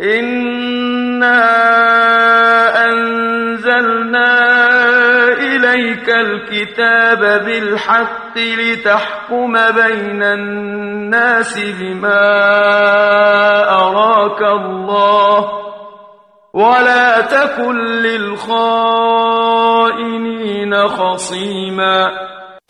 إنا أنزلنا إليك الكتاب بالحق لتحكم بين الناس بما أراك الله ولا تكن للخائنين خصيما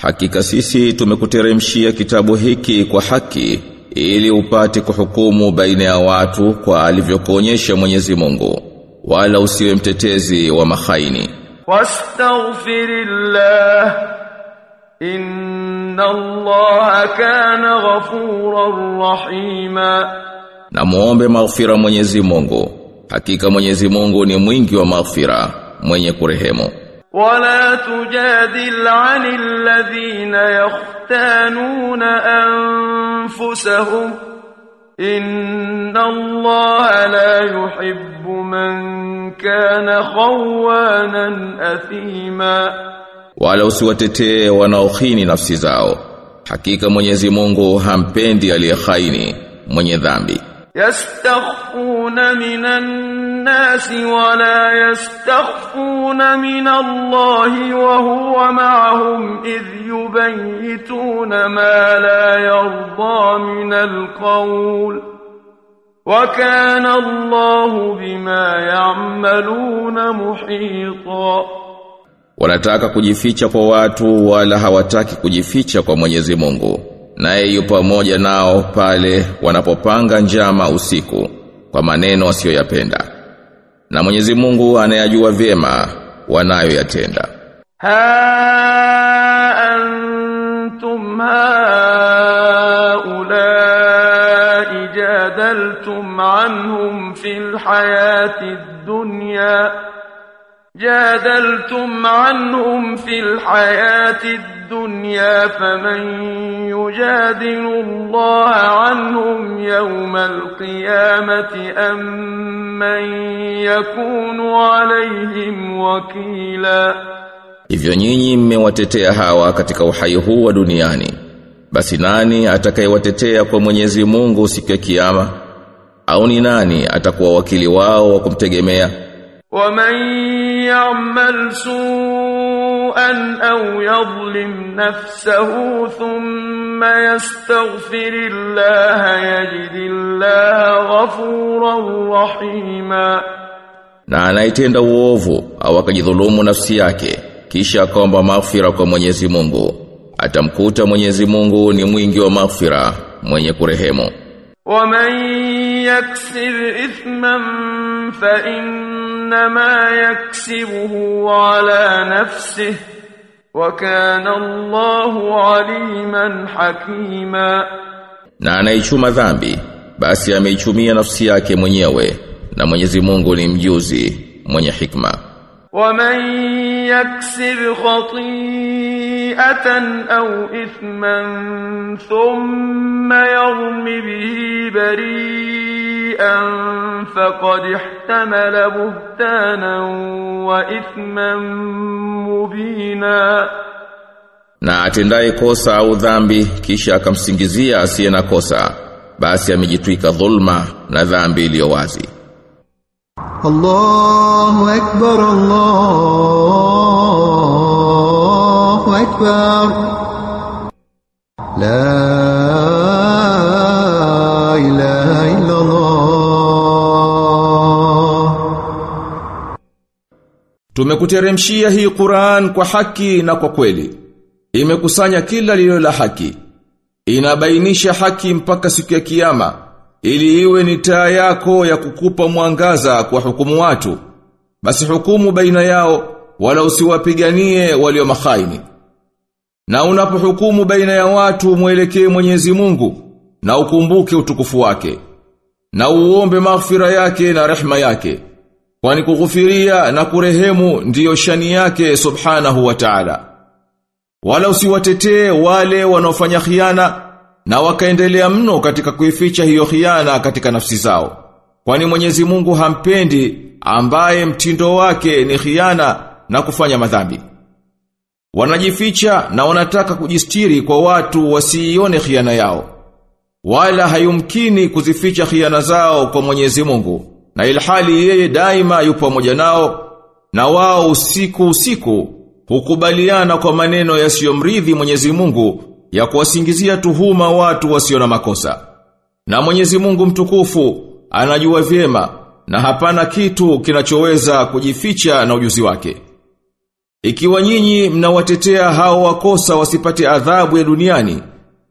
Hakika sisi tumekuteremshia kitabu hiki kwa haki ili upate kuhukumu baina ya watu kwa alivyokuonyesha Mwenyezi Mungu wala usiwe mtetezi wa mahaini wastaghfirillah inna allaha kana ghafurar rahima. Na muombe maghfira Mwenyezi Mungu. Hakika Mwenyezi Mungu ni mwingi wa maghfira mwenye kurehemu. ولا تجادل عن الذين يختانون أنفسهم إن الله لا يحب من كان خوانا أثيما wala usiwatetee wanaokhini nafsi zao hakika Mwenyezi Mungu hampendi aliyekhaini mwenye dhambi يستخفون من الناس ولا يستخفون من الله وهو معهم إذ يبيتون ما لا يرضى من القول وكان الله بما يعملون محيطا. Wanataka kujificha kwa watu wala hawataki kujificha kwa Mwenyezi Mungu. na yupo pamoja nao pale wanapopanga njama usiku kwa maneno wasiyoyapenda. Na Mwenyezi Mungu anayajua vyema wanayoyatenda. Ha antum haula jadaltum anhum fil hayati dunya. جادلتم عنهم في الحياة الدنيا فمن يجادل الله عنهم يوم القيامة أم من يكون عليهم وكيلا hivyo nyinyi mmewatetea hawa katika uhai huu wa duniani basi nani atakayewatetea kwa Mwenyezi Mungu siku ya kiyama au ni nani atakuwa wakili wao wa kumtegemea ومن يعمل سوءا أو يظلم نفسه ثم يستغفر الله يجد الله غفورا رحيما na anaitenda uovu au akajidhulumu nafsi yake kisha akaomba maghfira kwa Mwenyezi Mungu atamkuta Mwenyezi Mungu ni mwingi wa maghfira mwenye kurehemu ومن يكسب إثما فإنما يكسبه على نفسه وكان الله عليما حكيما na anaichuma dhambi basi ameichumia nafsi yake mwenyewe na Mwenyezi Mungu ni mjuzi mwenye hikma ومن يكسب خطيئة أو إثما ثم يرم به بريئا فقد احتمل بهتانا وإثما مبينا na atendaye kosa au dhambi kisha akamsingizia asiye na kosa basi amejitwika dhulma na dhambi iliyo wazi الله أكبر الله أكبر لا إله إلا الله Tumekuteremshia hii Qur'an kwa haki na kwa kweli. Imekusanya kila lililo la haki. Inabainisha haki mpaka siku ya kiyama ili iwe ni taa yako ya kukupa mwangaza kwa hukumu watu. Basi hukumu baina yao wala usiwapiganie walio mahaini. Na unapohukumu baina ya watu mwelekee Mwenyezi Mungu na ukumbuke utukufu wake. Na uombe maghfira yake na rehma yake. Kwani kughufiria na kurehemu ndiyo shani yake subhanahu wa ta'ala. Wala usiwatetee wale wanaofanya khiana na wakaendelea mno katika kuificha hiyo khiana katika nafsi zao. Kwani Mwenyezi Mungu hampendi ambaye mtindo wake ni khiana na kufanya madhambi. Wanajificha na wanataka kujistiri kwa watu wasiione khiana yao. Wala hayumkini kuzificha khiana zao kwa Mwenyezi Mungu. na ilhali yeye daima yupo pamoja nao na wao usiku usiku hukubaliana kwa maneno yasiyomridhi Mwenyezi Mungu ya kuwasingizia tuhuma watu wasio na makosa. Na Mwenyezi Mungu mtukufu anajua vyema na hapana kitu kinachoweza kujificha na ujuzi wake. Ikiwa nyinyi mnawatetea hao wakosa wasipate adhabu ya duniani,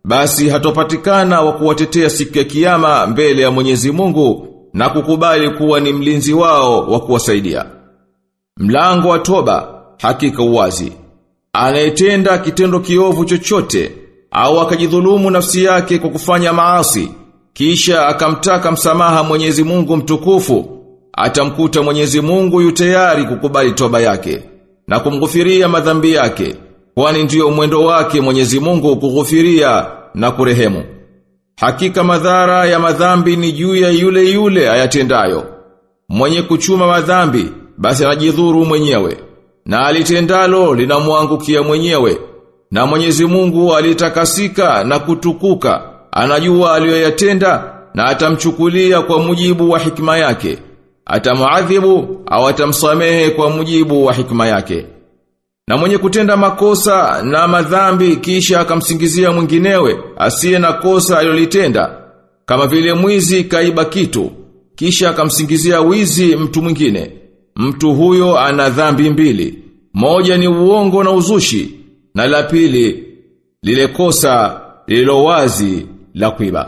basi hatopatikana wa kuwatetea siku ya kiyama mbele ya Mwenyezi Mungu na kukubali kuwa ni mlinzi wao wa kuwasaidia. Mlango wa toba hakika uwazi. Anayetenda kitendo kiovu chochote au akajidhulumu nafsi yake kwa kufanya maasi kisha akamtaka msamaha Mwenyezi Mungu mtukufu atamkuta Mwenyezi Mungu yu tayari kukubali toba yake na kumghufiria madhambi yake kwani ndiyo mwendo wake Mwenyezi Mungu kughufiria na kurehemu. Hakika madhara ya madhambi ni juu ya yule yule ayatendayo. Mwenye kuchuma madhambi basi anajidhuru mwenyewe na alitendalo linamwangukia mwenyewe na Mwenyezi Mungu alitakasika na kutukuka. Anajua aliyoyatenda na atamchukulia kwa mujibu wa hikma yake. Atamuadhibu au atamsamehe kwa mujibu wa hikma yake. Na mwenye kutenda makosa na madhambi kisha akamsingizia mwinginewe asiye na kosa alilotenda kama vile mwizi kaiba kitu kisha akamsingizia wizi mtu mwingine mtu huyo ana dhambi mbili. Moja ni uongo na uzushi na la pili lile kosa lililo wazi la kuiba